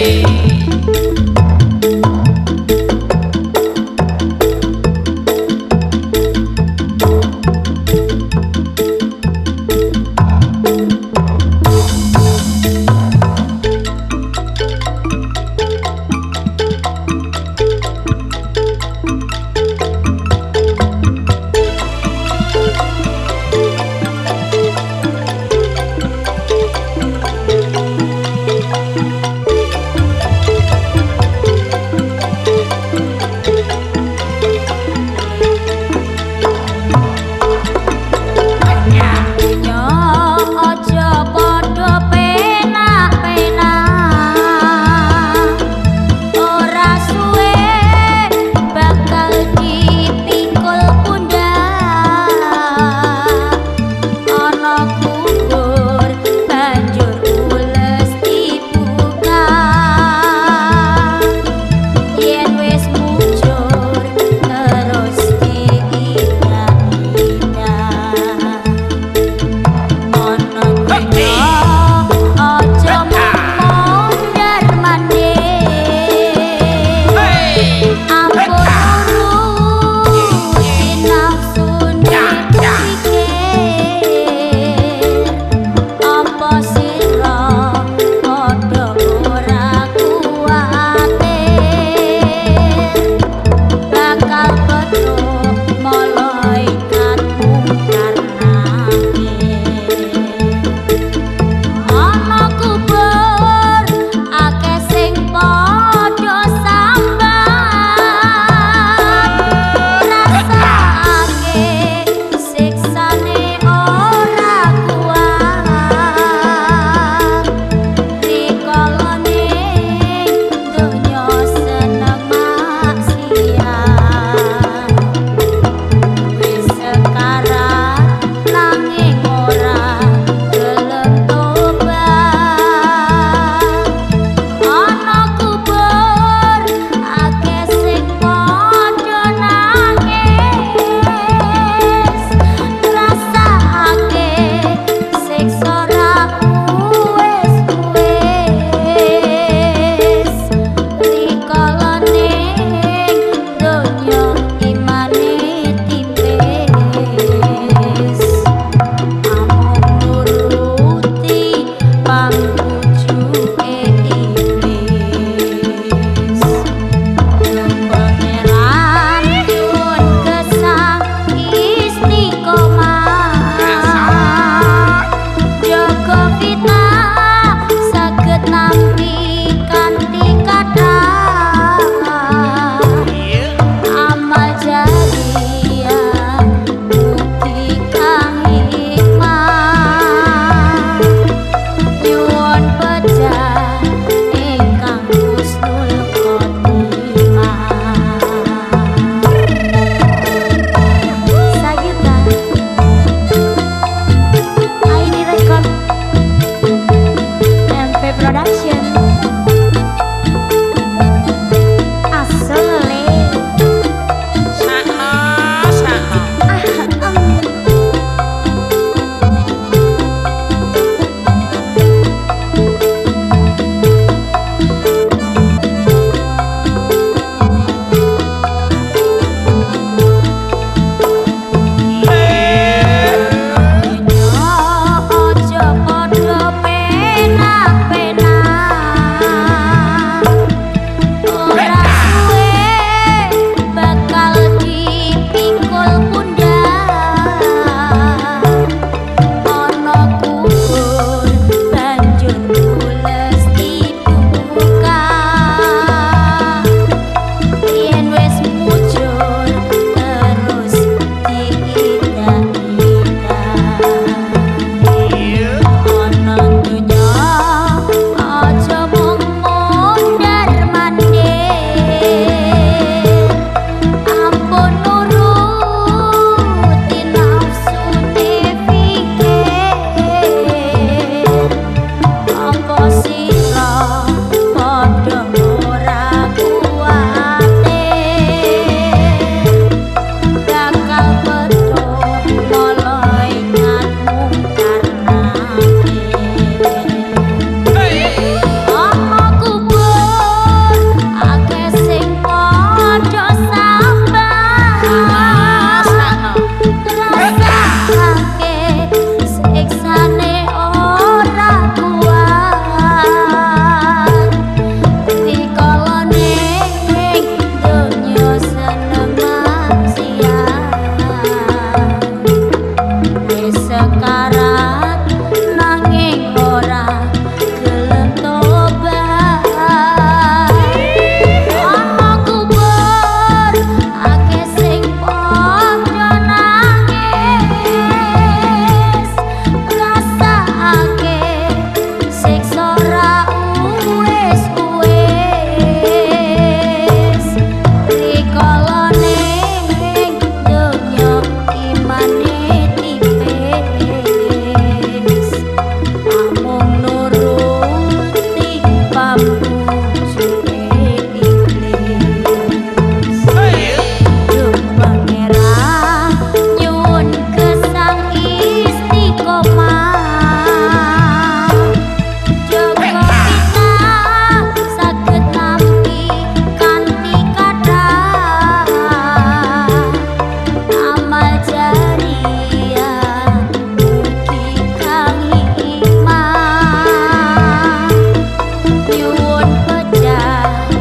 away. នបច្ចា